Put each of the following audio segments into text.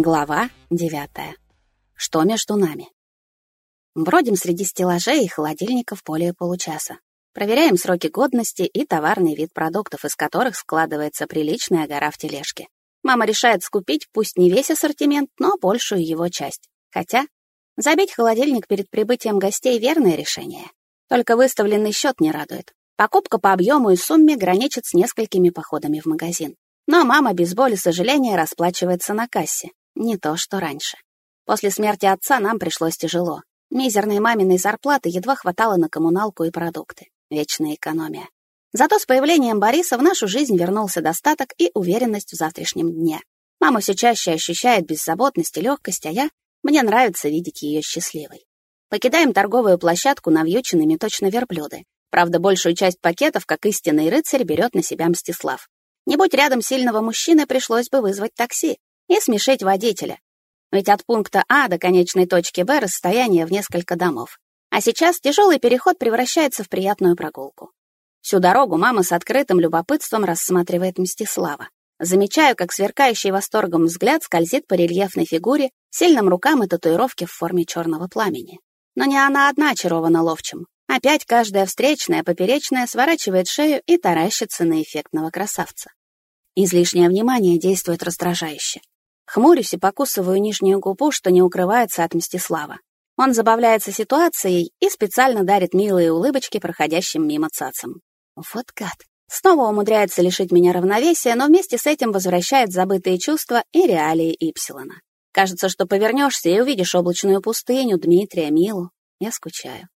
Глава девятая. Что между нами? Бродим среди стеллажей и холодильников более получаса. Проверяем сроки годности и товарный вид продуктов, из которых складывается приличная гора в тележке. Мама решает скупить пусть не весь ассортимент, но большую его часть. Хотя забить холодильник перед прибытием гостей — верное решение. Только выставленный счет не радует. Покупка по объему и сумме граничит с несколькими походами в магазин. Но мама без боли сожаления расплачивается на кассе. Не то, что раньше. После смерти отца нам пришлось тяжело. Мизерной маминой зарплаты едва хватало на коммуналку и продукты. Вечная экономия. Зато с появлением Бориса в нашу жизнь вернулся достаток и уверенность в завтрашнем дне. Мама все чаще ощущает беззаботность и легкость, а я... Мне нравится видеть ее счастливой. Покидаем торговую площадку навьюченными точно верблюды. Правда, большую часть пакетов, как истинный рыцарь, берет на себя Мстислав. Не будь рядом сильного мужчины, пришлось бы вызвать такси и смешить водителя. Ведь от пункта А до конечной точки Б расстояние в несколько домов. А сейчас тяжелый переход превращается в приятную прогулку. Всю дорогу мама с открытым любопытством рассматривает Мстислава. Замечаю, как сверкающий восторгом взгляд скользит по рельефной фигуре, сильным рукам и татуировке в форме черного пламени. Но не она одна очарована ловчим. Опять каждая встречная поперечная сворачивает шею и таращится на эффектного красавца. Излишнее внимание действует раздражающе. Хмурюсь и покусываю нижнюю губу, что не укрывается от Мстислава. Он забавляется ситуацией и специально дарит милые улыбочки проходящим мимо цацам. Вот гад. Снова умудряется лишить меня равновесия, но вместе с этим возвращает забытые чувства и реалии Ипсилона. Кажется, что повернешься и увидишь облачную пустыню, Дмитрия, Милу. Я скучаю.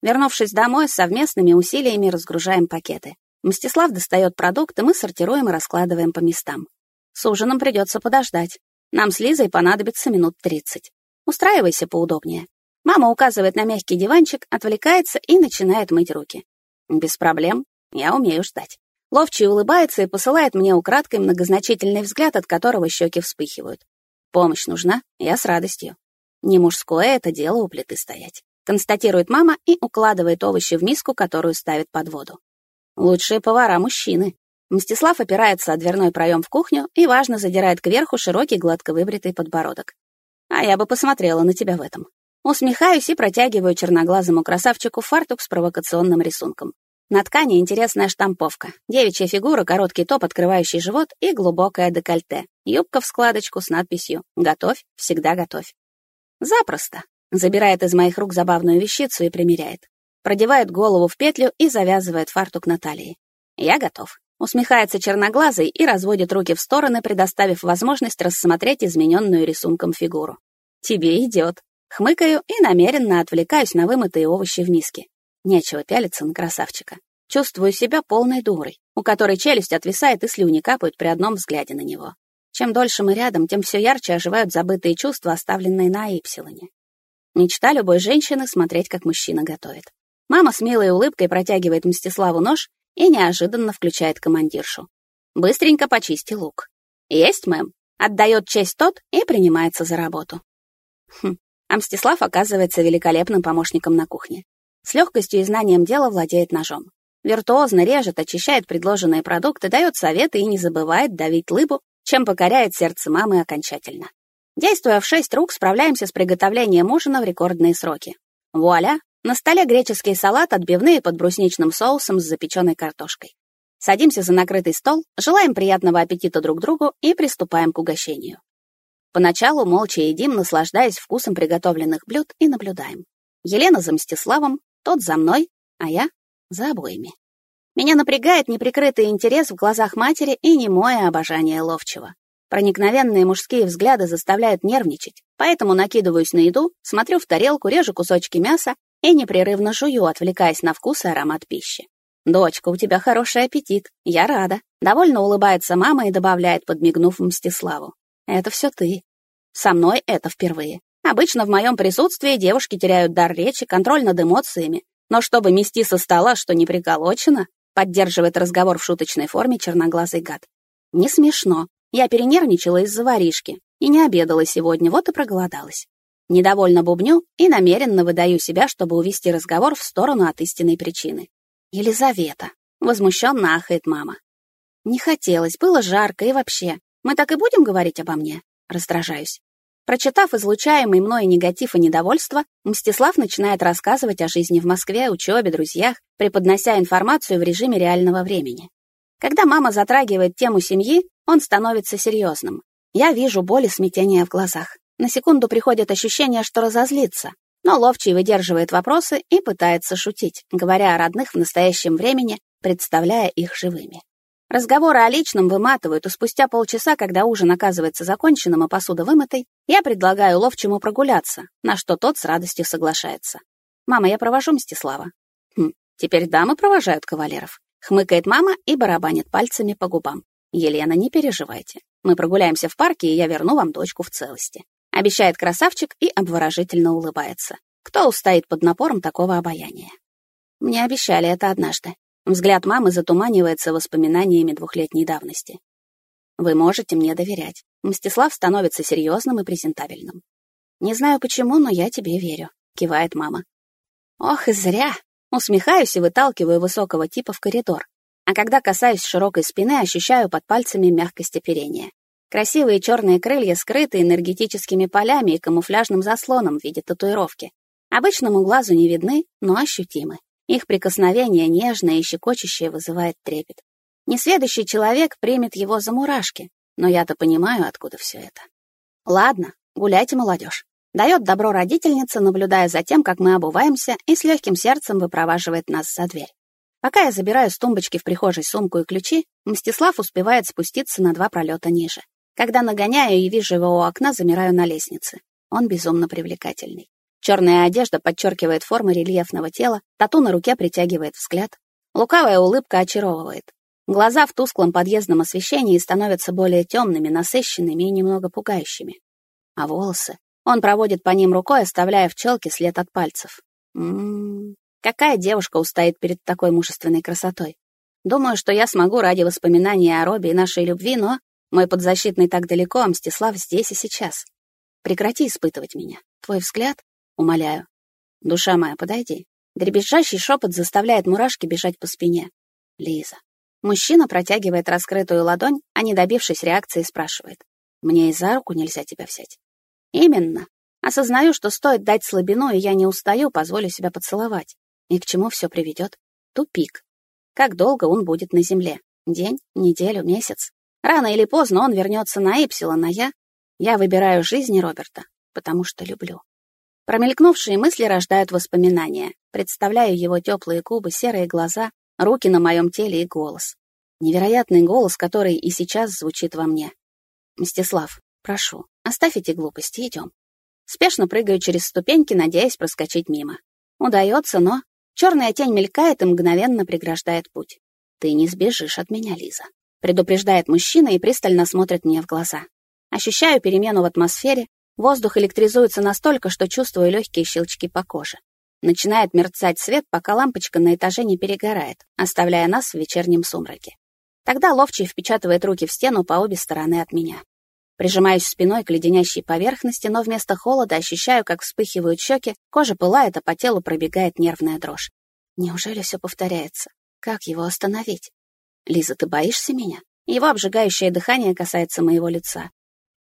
Вернувшись домой, совместными усилиями разгружаем пакеты. Мстислав достает продукты, мы сортируем и раскладываем по местам. С ужином придется подождать. Нам с Лизой понадобится минут тридцать. Устраивайся поудобнее. Мама указывает на мягкий диванчик, отвлекается и начинает мыть руки. Без проблем, я умею ждать. Ловчий улыбается и посылает мне украдкой многозначительный взгляд, от которого щеки вспыхивают. Помощь нужна, я с радостью. Не мужское это дело у плиты стоять. Констатирует мама и укладывает овощи в миску, которую ставит под воду. Лучшие повара мужчины, Мстислав опирается о дверной проем в кухню и, важно, задирает кверху широкий гладко выбритый подбородок. А я бы посмотрела на тебя в этом. Усмехаюсь и протягиваю черноглазому красавчику фартук с провокационным рисунком. На ткани интересная штамповка. Девичья фигура, короткий топ, открывающий живот и глубокое декольте. Юбка в складочку с надписью «Готовь, всегда готовь». Запросто. Забирает из моих рук забавную вещицу и примеряет. Продевает голову в петлю и завязывает фартук на талии. Я готов. Усмехается черноглазый и разводит руки в стороны, предоставив возможность рассмотреть измененную рисунком фигуру. «Тебе идет». Хмыкаю и намеренно отвлекаюсь на вымытые овощи в миске. Нечего пялиться на красавчика. Чувствую себя полной дурой, у которой челюсть отвисает и слюни капают при одном взгляде на него. Чем дольше мы рядом, тем все ярче оживают забытые чувства, оставленные на Ипсилоне. Мечта любой женщины — смотреть, как мужчина готовит. Мама с милой улыбкой протягивает Мстиславу нож и неожиданно включает командиршу. «Быстренько почисти лук». «Есть, мэм», — отдает честь тот и принимается за работу. Хм, а Мстислав оказывается великолепным помощником на кухне. С легкостью и знанием дела владеет ножом. Виртуозно режет, очищает предложенные продукты, дает советы и не забывает давить лыбу, чем покоряет сердце мамы окончательно. Действуя в шесть рук, справляемся с приготовлением ужина в рекордные сроки. Вуаля, на столе греческий салат, отбивные под брусничным соусом с запеченной картошкой. Садимся за накрытый стол, желаем приятного аппетита друг другу и приступаем к угощению. Поначалу молча едим, наслаждаясь вкусом приготовленных блюд и наблюдаем. Елена за Мстиславом, тот за мной, а я за обоими. Меня напрягает неприкрытый интерес в глазах матери и немое обожание ловчего. Проникновенные мужские взгляды заставляют нервничать, поэтому накидываюсь на еду, смотрю в тарелку, режу кусочки мяса и непрерывно жую, отвлекаясь на вкус и аромат пищи. «Дочка, у тебя хороший аппетит. Я рада». Довольно улыбается мама и добавляет, подмигнув Мстиславу. «Это все ты. Со мной это впервые. Обычно в моем присутствии девушки теряют дар речи, контроль над эмоциями. Но чтобы мести со стола, что не приколочено, поддерживает разговор в шуточной форме черноглазый гад. Не смешно. Я перенервничала из-за воришки и не обедала сегодня, вот и проголодалась. Недовольно бубню и намеренно выдаю себя, чтобы увести разговор в сторону от истинной причины. Елизавета. Возмущенно ахает мама. Не хотелось, было жарко и вообще. Мы так и будем говорить обо мне? Раздражаюсь. Прочитав излучаемый мной негатив и недовольство, Мстислав начинает рассказывать о жизни в Москве, учебе, друзьях, преподнося информацию в режиме реального времени. Когда мама затрагивает тему семьи, он становится серьезным. Я вижу боль и смятение в глазах. На секунду приходит ощущение, что разозлится, но Ловчий выдерживает вопросы и пытается шутить, говоря о родных в настоящем времени, представляя их живыми. Разговоры о личном выматывают, и спустя полчаса, когда ужин оказывается законченным, и посуда вымытой, я предлагаю Ловчему прогуляться, на что тот с радостью соглашается. «Мама, я провожу Мстислава». «Хм, теперь дамы провожают кавалеров», — хмыкает мама и барабанит пальцами по губам. «Елена, не переживайте. Мы прогуляемся в парке, и я верну вам дочку в целости». Обещает красавчик и обворожительно улыбается. Кто устоит под напором такого обаяния? Мне обещали это однажды. Взгляд мамы затуманивается воспоминаниями двухлетней давности. Вы можете мне доверять. Мстислав становится серьезным и презентабельным. Не знаю почему, но я тебе верю, кивает мама. Ох, и зря. Усмехаюсь и выталкиваю высокого типа в коридор. А когда касаюсь широкой спины, ощущаю под пальцами мягкость оперения. Красивые черные крылья скрыты энергетическими полями и камуфляжным заслоном в виде татуировки. Обычному глазу не видны, но ощутимы. Их прикосновение нежное и щекочущее вызывает трепет. Несведущий человек примет его за мурашки, но я-то понимаю, откуда все это. Ладно, гуляйте, молодежь. Дает добро родительница, наблюдая за тем, как мы обуваемся, и с легким сердцем выпроваживает нас за дверь. Пока я забираю с тумбочки в прихожей сумку и ключи, Мстислав успевает спуститься на два пролета ниже. Когда нагоняю и вижу его у окна, замираю на лестнице. Он безумно привлекательный. Черная одежда подчеркивает формы рельефного тела, тату на руке притягивает взгляд. Лукавая улыбка очаровывает. Глаза в тусклом подъездном освещении становятся более темными, насыщенными и немного пугающими. А волосы? Он проводит по ним рукой, оставляя в челке след от пальцев. Ммм, какая девушка устоит перед такой мужественной красотой? Думаю, что я смогу ради воспоминания о Робе и нашей любви, но мой подзащитный так далеко, а Мстислав здесь и сейчас. Прекрати испытывать меня. Твой взгляд Умоляю. Душа моя, подойди. Дребезжащий шепот заставляет мурашки бежать по спине. Лиза. Мужчина протягивает раскрытую ладонь, а не добившись реакции, спрашивает. Мне и за руку нельзя тебя взять. Именно. Осознаю, что стоит дать слабину, и я не устаю, позволю себя поцеловать. И к чему все приведет? Тупик. Как долго он будет на земле? День, неделю, месяц? Рано или поздно он вернется на Эпсилон, а я... Я выбираю жизнь Роберта, потому что люблю. Промелькнувшие мысли рождают воспоминания. Представляю его теплые губы, серые глаза, руки на моем теле и голос. Невероятный голос, который и сейчас звучит во мне. «Мстислав, прошу, оставь эти глупости, идем». Спешно прыгаю через ступеньки, надеясь проскочить мимо. Удается, но черная тень мелькает и мгновенно преграждает путь. «Ты не сбежишь от меня, Лиза», — предупреждает мужчина и пристально смотрит мне в глаза. Ощущаю перемену в атмосфере, Воздух электризуется настолько, что чувствую легкие щелчки по коже. Начинает мерцать свет, пока лампочка на этаже не перегорает, оставляя нас в вечернем сумраке. Тогда ловчий впечатывает руки в стену по обе стороны от меня. Прижимаюсь спиной к леденящей поверхности, но вместо холода ощущаю, как вспыхивают щеки, кожа пылает, а по телу пробегает нервная дрожь. Неужели все повторяется? Как его остановить? Лиза, ты боишься меня? Его обжигающее дыхание касается моего лица.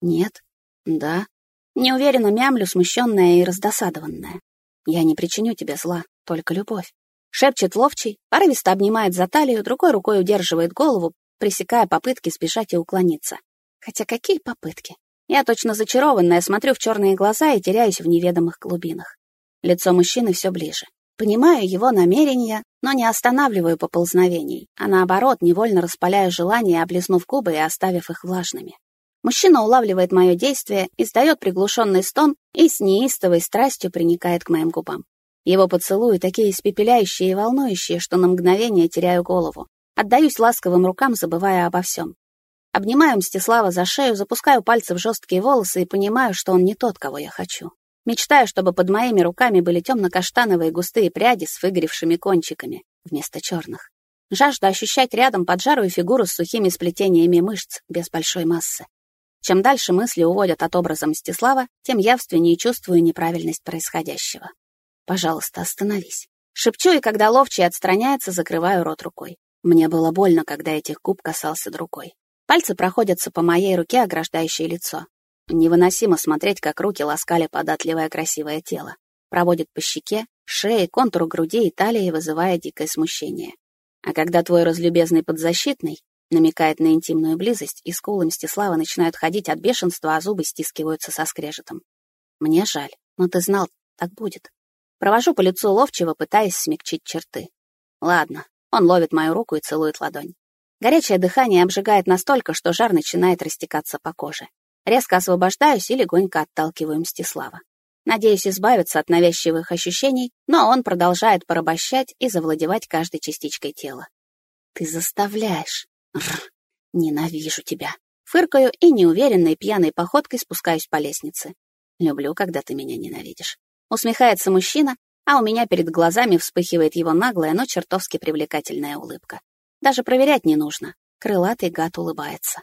Нет. Да. Неуверенно мямлю, смущенная и раздосадованная. «Я не причиню тебе зла, только любовь». Шепчет ловчий, порывисто обнимает за талию, другой рукой удерживает голову, пресекая попытки сбежать и уклониться. Хотя какие попытки? Я точно зачарованная, смотрю в черные глаза и теряюсь в неведомых глубинах. Лицо мужчины все ближе. Понимаю его намерения, но не останавливаю поползновений, а наоборот, невольно распаляю желание, облизнув губы и оставив их влажными. Мужчина улавливает мое действие, издает приглушенный стон и с неистовой страстью приникает к моим губам. Его поцелуи такие испепеляющие и волнующие, что на мгновение теряю голову. Отдаюсь ласковым рукам, забывая обо всем. Обнимаю Мстислава за шею, запускаю пальцы в жесткие волосы и понимаю, что он не тот, кого я хочу. Мечтаю, чтобы под моими руками были темно-каштановые густые пряди с выгоревшими кончиками вместо черных. Жажду ощущать рядом поджарую фигуру с сухими сплетениями мышц без большой массы. Чем дальше мысли уводят от образа Мстислава, тем явственнее чувствую неправильность происходящего. «Пожалуйста, остановись». Шепчу, и когда ловчий отстраняется, закрываю рот рукой. Мне было больно, когда этих губ касался другой. Пальцы проходятся по моей руке, ограждающей лицо. Невыносимо смотреть, как руки ласкали податливое красивое тело. Проводит по щеке, шее, контуру груди и талии, вызывая дикое смущение. А когда твой разлюбезный подзащитный намекает на интимную близость, и скулы Мстислава начинают ходить от бешенства, а зубы стискиваются со скрежетом. Мне жаль, но ты знал, так будет. Провожу по лицу ловчего, пытаясь смягчить черты. Ладно, он ловит мою руку и целует ладонь. Горячее дыхание обжигает настолько, что жар начинает растекаться по коже. Резко освобождаюсь и легонько отталкиваю Мстислава. Надеюсь избавиться от навязчивых ощущений, но он продолжает порабощать и завладевать каждой частичкой тела. «Ты заставляешь. Рр, ненавижу тебя». Фыркаю и неуверенной пьяной походкой спускаюсь по лестнице. Люблю, когда ты меня ненавидишь. Усмехается мужчина, а у меня перед глазами вспыхивает его наглая, но чертовски привлекательная улыбка. Даже проверять не нужно. Крылатый гад улыбается.